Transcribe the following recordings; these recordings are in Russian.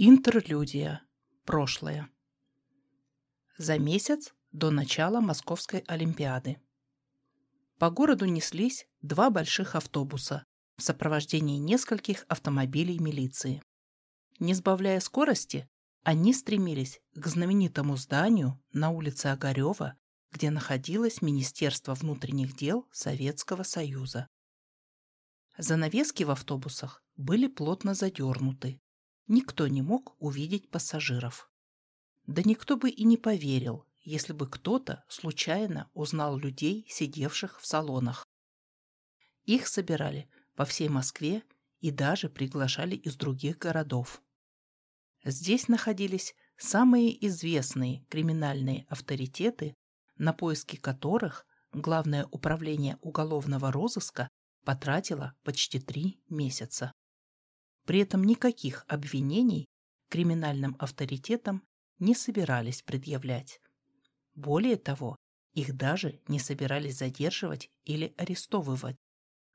Интерлюдия. Прошлое. За месяц до начала Московской Олимпиады. По городу неслись два больших автобуса в сопровождении нескольких автомобилей милиции. Не сбавляя скорости, они стремились к знаменитому зданию на улице Огарева, где находилось Министерство внутренних дел Советского Союза. Занавески в автобусах были плотно задернуты. Никто не мог увидеть пассажиров. Да никто бы и не поверил, если бы кто-то случайно узнал людей, сидевших в салонах. Их собирали по всей Москве и даже приглашали из других городов. Здесь находились самые известные криминальные авторитеты, на поиски которых Главное управление уголовного розыска потратило почти три месяца. При этом никаких обвинений криминальным авторитетам не собирались предъявлять. Более того, их даже не собирались задерживать или арестовывать.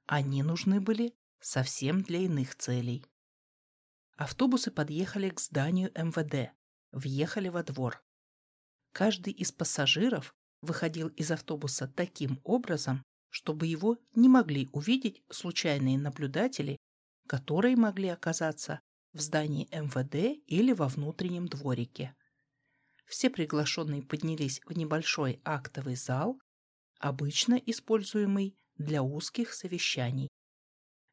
Они нужны были совсем для иных целей. Автобусы подъехали к зданию МВД, въехали во двор. Каждый из пассажиров выходил из автобуса таким образом, чтобы его не могли увидеть случайные наблюдатели, которые могли оказаться в здании МВД или во внутреннем дворике. Все приглашенные поднялись в небольшой актовый зал, обычно используемый для узких совещаний.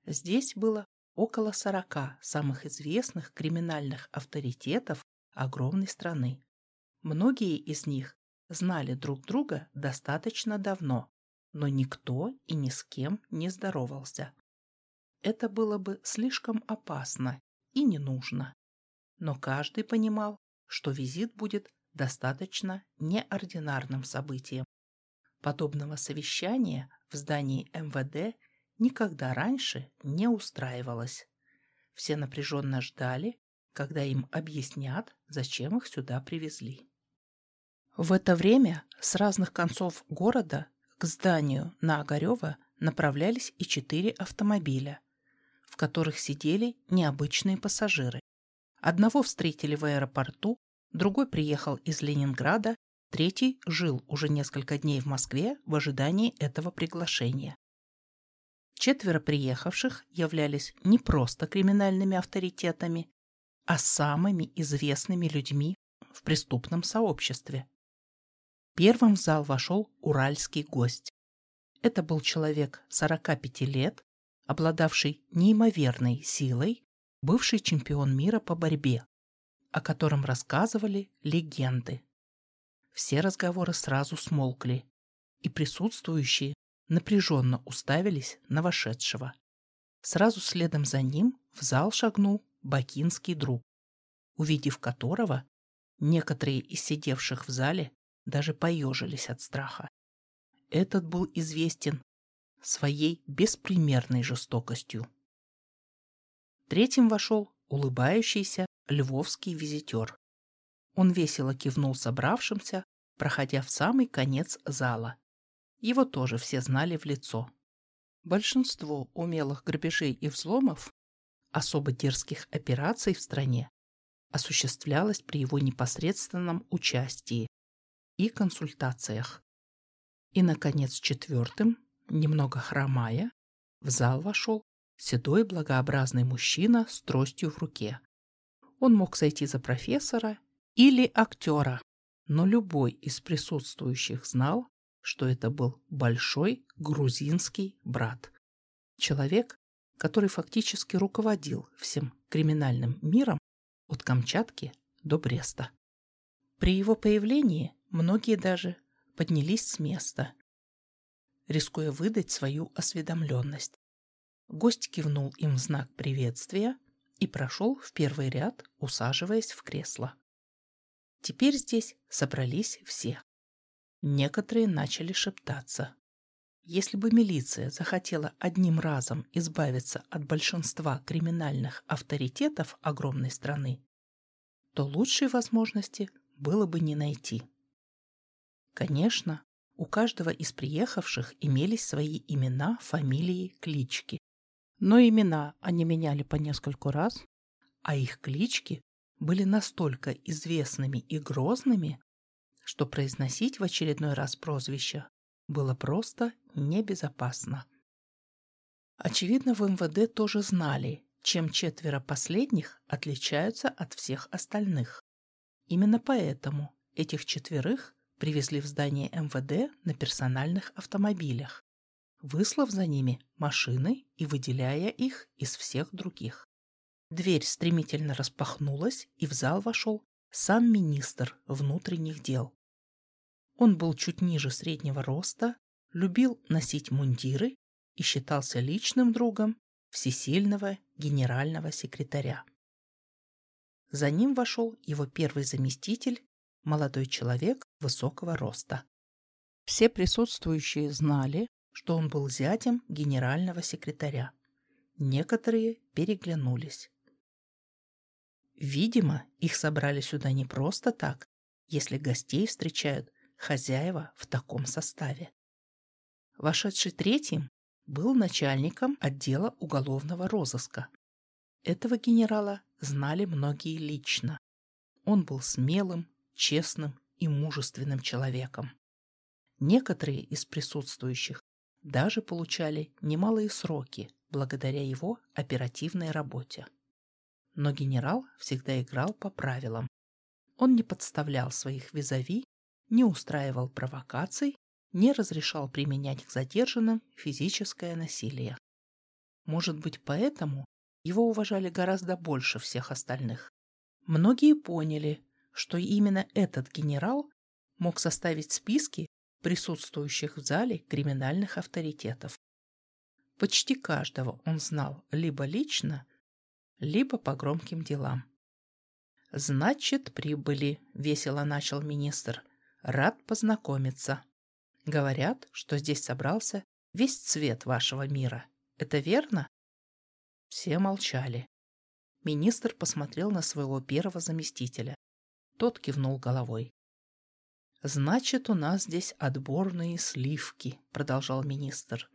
Здесь было около сорока самых известных криминальных авторитетов огромной страны. Многие из них знали друг друга достаточно давно, но никто и ни с кем не здоровался. Это было бы слишком опасно и не нужно. Но каждый понимал, что визит будет достаточно неординарным событием. Подобного совещания в здании МВД никогда раньше не устраивалось. Все напряженно ждали, когда им объяснят, зачем их сюда привезли. В это время с разных концов города к зданию на Огарева направлялись и четыре автомобиля, которых сидели необычные пассажиры. Одного встретили в аэропорту, другой приехал из Ленинграда, третий жил уже несколько дней в Москве в ожидании этого приглашения. Четверо приехавших являлись не просто криминальными авторитетами, а самыми известными людьми в преступном сообществе. Первым в зал вошел уральский гость. Это был человек 45 лет, обладавший неимоверной силой, бывший чемпион мира по борьбе, о котором рассказывали легенды. Все разговоры сразу смолкли, и присутствующие напряженно уставились на вошедшего. Сразу следом за ним в зал шагнул бакинский друг, увидев которого некоторые из сидевших в зале даже поежились от страха. Этот был известен своей беспримерной жестокостью. Третьим вошел улыбающийся львовский визитер. Он весело кивнул собравшимся, проходя в самый конец зала. Его тоже все знали в лицо. Большинство умелых грабежей и взломов, особо дерзких операций в стране, осуществлялось при его непосредственном участии и консультациях. И, наконец, четвертым, немного хромая, в зал вошел седой благообразный мужчина с тростью в руке. Он мог сойти за профессора или актера, но любой из присутствующих знал, что это был большой грузинский брат. Человек, который фактически руководил всем криминальным миром от Камчатки до Бреста. При его появлении Многие даже поднялись с места, рискуя выдать свою осведомленность. Гость кивнул им в знак приветствия и прошел в первый ряд, усаживаясь в кресло. Теперь здесь собрались все. Некоторые начали шептаться. Если бы милиция захотела одним разом избавиться от большинства криминальных авторитетов огромной страны, то лучшей возможности было бы не найти. Конечно, у каждого из приехавших имелись свои имена, фамилии, клички. Но имена они меняли по нескольку раз, а их клички были настолько известными и грозными, что произносить в очередной раз прозвище было просто небезопасно. Очевидно, в МВД тоже знали, чем четверо последних отличаются от всех остальных. Именно поэтому этих четверых привезли в здание МВД на персональных автомобилях, выслав за ними машины и выделяя их из всех других. Дверь стремительно распахнулась, и в зал вошел сам министр внутренних дел. Он был чуть ниже среднего роста, любил носить мундиры и считался личным другом всесильного генерального секретаря. За ним вошел его первый заместитель, молодой человек высокого роста. Все присутствующие знали, что он был зятем генерального секретаря. Некоторые переглянулись. Видимо, их собрали сюда не просто так, если гостей встречают хозяева в таком составе. Вошедший третьим был начальником отдела уголовного розыска. Этого генерала знали многие лично. Он был смелым, честным и мужественным человеком. Некоторые из присутствующих даже получали немалые сроки благодаря его оперативной работе. Но генерал всегда играл по правилам. Он не подставлял своих визави, не устраивал провокаций, не разрешал применять к задержанным физическое насилие. Может быть, поэтому его уважали гораздо больше всех остальных. Многие поняли, что именно этот генерал мог составить списки присутствующих в зале криминальных авторитетов. Почти каждого он знал либо лично, либо по громким делам. «Значит, прибыли», — весело начал министр. «Рад познакомиться. Говорят, что здесь собрался весь цвет вашего мира. Это верно?» Все молчали. Министр посмотрел на своего первого заместителя. Тот кивнул головой. «Значит, у нас здесь отборные сливки», — продолжал министр.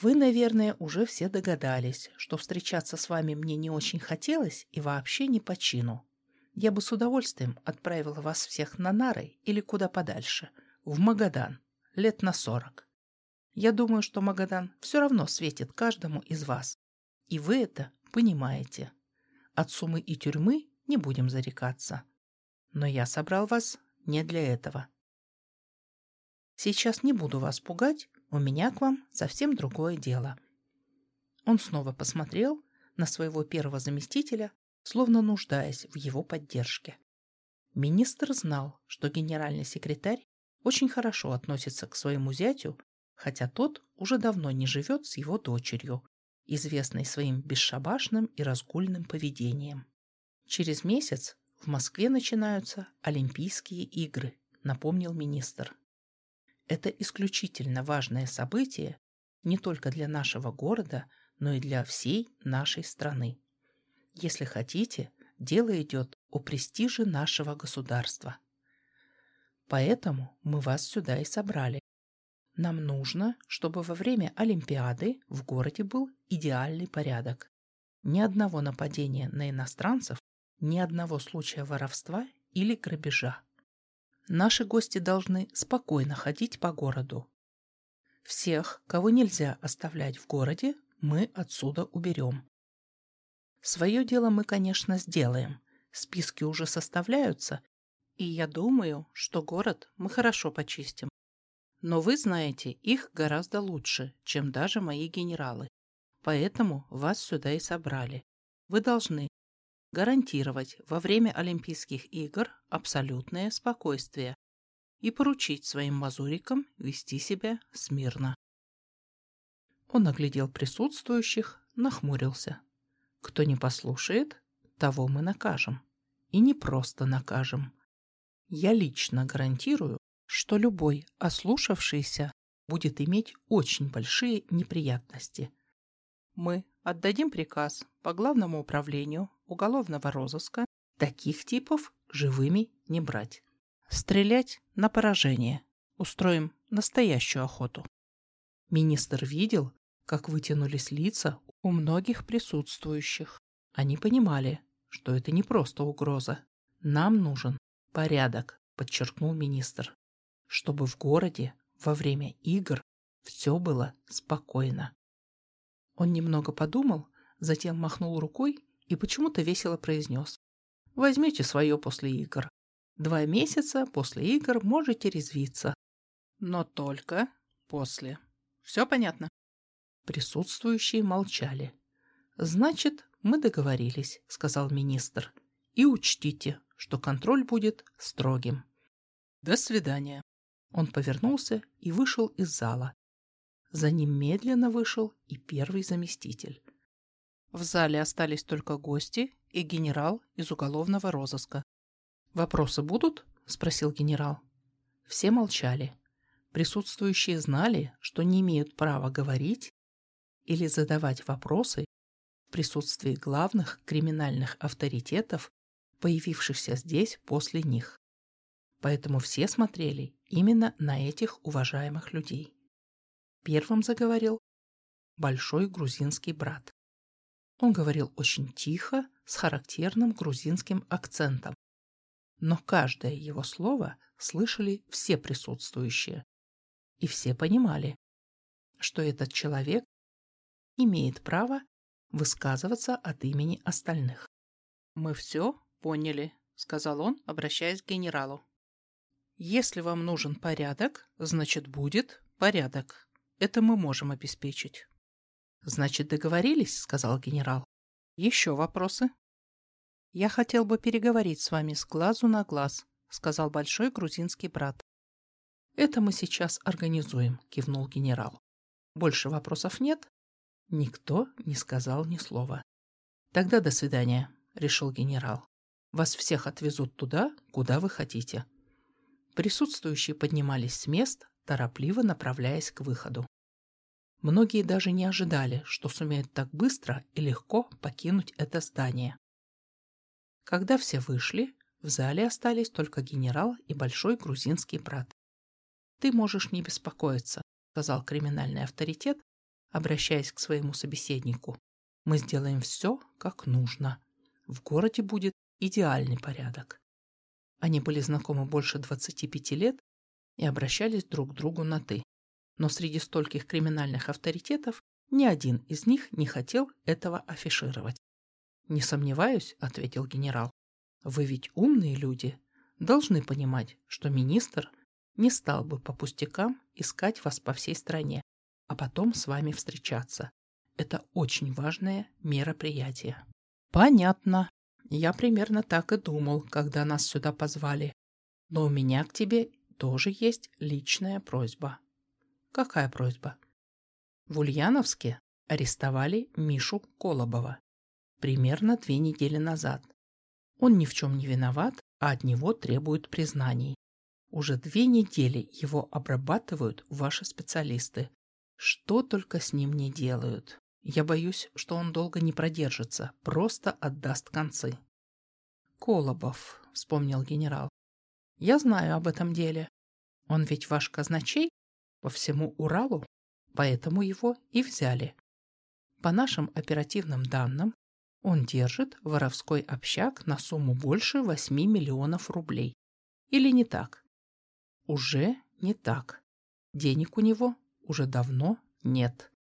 Вы, наверное, уже все догадались, что встречаться с вами мне не очень хотелось и вообще не по чину. Я бы с удовольствием отправила вас всех на нары или куда подальше, в Магадан, лет на сорок. Я думаю, что Магадан все равно светит каждому из вас. И вы это понимаете. От сумы и тюрьмы не будем зарекаться. Но я собрал вас не для этого. Сейчас не буду вас пугать, у меня к вам совсем другое дело. Он снова посмотрел на своего первого заместителя, словно нуждаясь в его поддержке. Министр знал, что генеральный секретарь очень хорошо относится к своему зятю, хотя тот уже давно не живет с его дочерью, известной своим бесшабашным и разгульным поведением. Через месяц в Москве начинаются Олимпийские игры, напомнил министр. Это исключительно важное событие не только для нашего города, но и для всей нашей страны. Если хотите, дело идет о престиже нашего государства. Поэтому мы вас сюда и собрали. Нам нужно, чтобы во время Олимпиады в городе был идеальный порядок. Ни одного нападения на иностранцев, ни одного случая воровства или грабежа. Наши гости должны спокойно ходить по городу. Всех, кого нельзя оставлять в городе, мы отсюда уберем. Свое дело мы, конечно, сделаем. Списки уже составляются, и я думаю, что город мы хорошо почистим. Но вы знаете их гораздо лучше, чем даже мои генералы. Поэтому вас сюда и собрали. Вы должны гарантировать во время Олимпийских игр абсолютное спокойствие и поручить своим мазурикам вести себя смирно. Он оглядел присутствующих, нахмурился. Кто не послушает, того мы накажем. И не просто накажем. Я лично гарантирую, что любой ослушавшийся будет иметь очень большие неприятности. Мы отдадим приказ по главному управлению уголовного розыска таких типов живыми не брать. Стрелять на поражение. Устроим настоящую охоту. Министр видел, как вытянулись лица у многих присутствующих. Они понимали, что это не просто угроза. Нам нужен порядок, подчеркнул министр, чтобы в городе во время игр все было спокойно. Он немного подумал, затем махнул рукой и почему-то весело произнес. Возьмите свое после игр. Два месяца после игр можете резвиться. Но только после. Все понятно? Присутствующие молчали. «Значит, мы договорились», — сказал министр. «И учтите, что контроль будет строгим». «До свидания». Он повернулся и вышел из зала. За ним медленно вышел и первый заместитель. В зале остались только гости и генерал из уголовного розыска. «Вопросы будут?» – спросил генерал. Все молчали. Присутствующие знали, что не имеют права говорить или задавать вопросы в присутствии главных криминальных авторитетов, появившихся здесь после них. Поэтому все смотрели именно на этих уважаемых людей. Первым заговорил большой грузинский брат. Он говорил очень тихо, с характерным грузинским акцентом. Но каждое его слово слышали все присутствующие. И все понимали, что этот человек имеет право высказываться от имени остальных. «Мы все поняли», — сказал он, обращаясь к генералу. «Если вам нужен порядок, значит, будет порядок. Это мы можем обеспечить». «Значит, договорились?» — сказал генерал. «Еще вопросы?» «Я хотел бы переговорить с вами с глазу на глаз», — сказал большой грузинский брат. «Это мы сейчас организуем», — кивнул генерал. «Больше вопросов нет?» Никто не сказал ни слова. «Тогда до свидания», — решил генерал. «Вас всех отвезут туда, куда вы хотите». Присутствующие поднимались с мест, торопливо направляясь к выходу. Многие даже не ожидали, что сумеют так быстро и легко покинуть это здание. Когда все вышли, в зале остались только генерал и большой грузинский брат. «Ты можешь не беспокоиться», — сказал криминальный авторитет, обращаясь к своему собеседнику. «Мы сделаем все, как нужно. В городе будет идеальный порядок». Они были знакомы больше 25 лет и обращались друг к другу на «ты» но среди стольких криминальных авторитетов ни один из них не хотел этого афишировать. «Не сомневаюсь», — ответил генерал. «Вы ведь умные люди, должны понимать, что министр не стал бы по пустякам искать вас по всей стране, а потом с вами встречаться. Это очень важное мероприятие». «Понятно. Я примерно так и думал, когда нас сюда позвали. Но у меня к тебе тоже есть личная просьба». Какая просьба? В Ульяновске арестовали Мишу Колобова примерно две недели назад. Он ни в чем не виноват, а от него требуют признаний. Уже две недели его обрабатывают ваши специалисты. Что только с ним не делают. Я боюсь, что он долго не продержится, просто отдаст концы. «Колобов», — вспомнил генерал. «Я знаю об этом деле. Он ведь ваш казначей?» По всему Уралу, поэтому его и взяли. По нашим оперативным данным, он держит воровской общак на сумму больше 8 миллионов рублей. Или не так? Уже не так. Денег у него уже давно нет.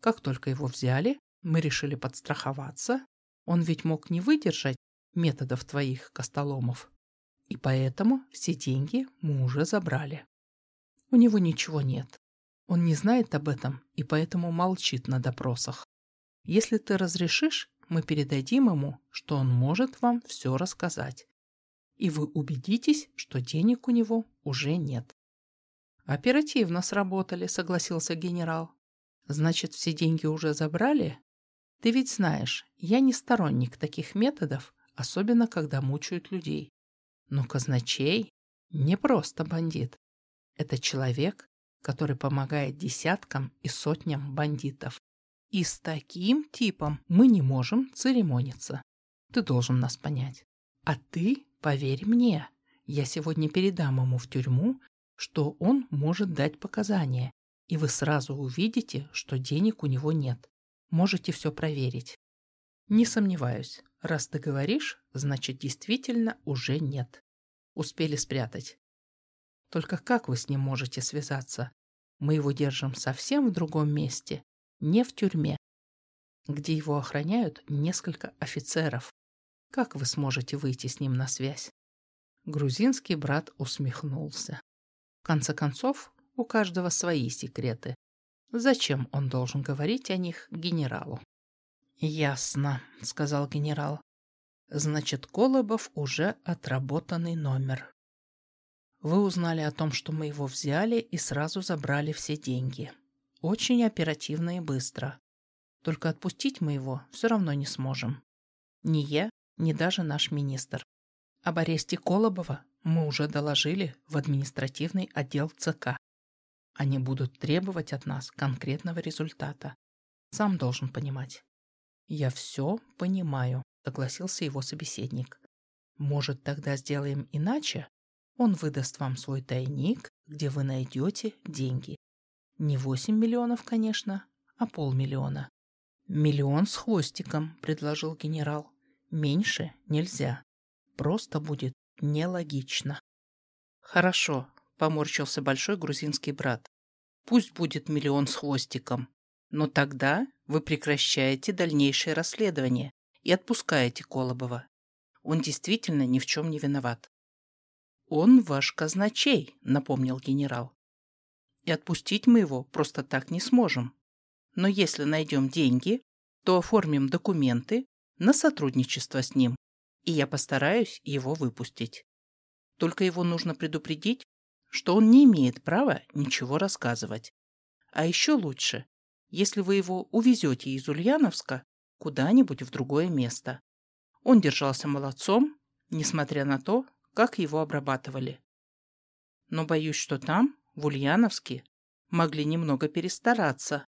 Как только его взяли, мы решили подстраховаться. Он ведь мог не выдержать методов твоих костоломов. И поэтому все деньги мы уже забрали. У него ничего нет. Он не знает об этом и поэтому молчит на допросах. Если ты разрешишь, мы передадим ему, что он может вам все рассказать. И вы убедитесь, что денег у него уже нет. Оперативно сработали, согласился генерал. Значит, все деньги уже забрали? Ты ведь знаешь, я не сторонник таких методов, особенно когда мучают людей. Но казначей не просто бандит. Это человек, который помогает десяткам и сотням бандитов. И с таким типом мы не можем церемониться. Ты должен нас понять. А ты поверь мне, я сегодня передам ему в тюрьму, что он может дать показания, и вы сразу увидите, что денег у него нет. Можете все проверить. Не сомневаюсь, Раз ты говоришь, значит, действительно уже нет. Успели спрятать. Только как вы с ним можете связаться? Мы его держим совсем в другом месте, не в тюрьме, где его охраняют несколько офицеров. Как вы сможете выйти с ним на связь? Грузинский брат усмехнулся. В конце концов, у каждого свои секреты. Зачем он должен говорить о них генералу? «Ясно», — сказал генерал. «Значит, Колобов уже отработанный номер. Вы узнали о том, что мы его взяли и сразу забрали все деньги. Очень оперативно и быстро. Только отпустить мы его все равно не сможем. Ни я, ни даже наш министр. Об аресте Колобова мы уже доложили в административный отдел ЦК. Они будут требовать от нас конкретного результата. Сам должен понимать. «Я все понимаю», — согласился его собеседник. «Может, тогда сделаем иначе? Он выдаст вам свой тайник, где вы найдете деньги. Не 8 миллионов, конечно, а полмиллиона. «Миллион с хвостиком», — предложил генерал. «Меньше нельзя. Просто будет нелогично». «Хорошо», — поморщился большой грузинский брат. «Пусть будет миллион с хвостиком. Но тогда вы прекращаете дальнейшее расследование и отпускаете Колобова. Он действительно ни в чем не виноват». «Он ваш казначей», — напомнил генерал. «И отпустить мы его просто так не сможем. Но если найдем деньги, то оформим документы на сотрудничество с ним, и я постараюсь его выпустить. Только его нужно предупредить, что он не имеет права ничего рассказывать. А еще лучше, если вы его увезете из Ульяновска куда-нибудь в другое место. Он держался молодцом, несмотря на то, как его обрабатывали. Но боюсь, что там, в Ульяновске, могли немного перестараться,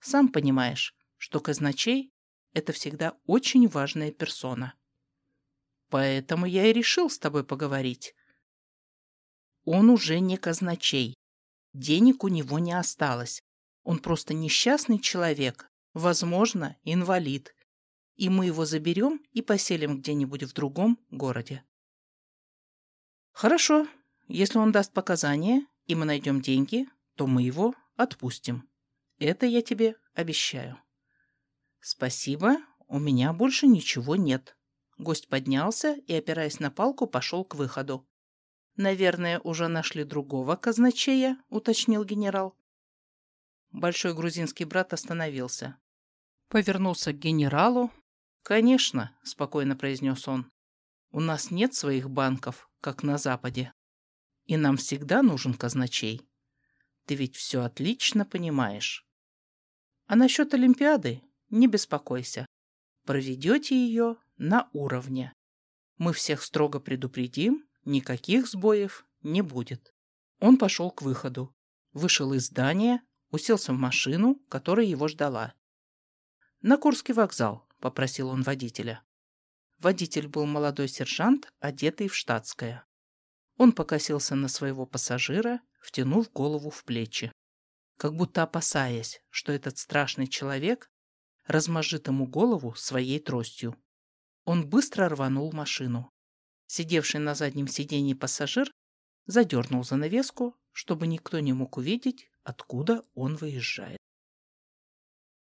сам понимаешь, что казначей – это всегда очень важная персона. Поэтому я и решил с тобой поговорить. Он уже не казначей. Денег у него не осталось. Он просто несчастный человек, возможно, инвалид. И мы его заберем и поселим где-нибудь в другом городе. Хорошо. Если он даст показания, и мы найдем деньги, то мы его отпустим. Это я тебе обещаю. Спасибо, у меня больше ничего нет. Гость поднялся и, опираясь на палку, пошел к выходу. «Наверное, уже нашли другого казначея», — уточнил генерал. Большой грузинский брат остановился. Повернулся к генералу. «Конечно», — спокойно произнес он. «У нас нет своих банков, как на Западе. И нам всегда нужен казначей. Ты ведь все отлично понимаешь». А насчет Олимпиады не беспокойся. Проведете ее на уровне. Мы всех строго предупредим, никаких сбоев не будет. Он пошел к выходу, вышел из здания, уселся в машину, которая его ждала. «На Курский вокзал», — попросил он водителя. Водитель был молодой сержант, одетый в штатское. Он покосился на своего пассажира, втянув голову в плечи как будто опасаясь, что этот страшный человек размажет ему голову своей тростью. Он быстро рванул машину. Сидевший на заднем сиденье пассажир задернул занавеску, чтобы никто не мог увидеть, откуда он выезжает.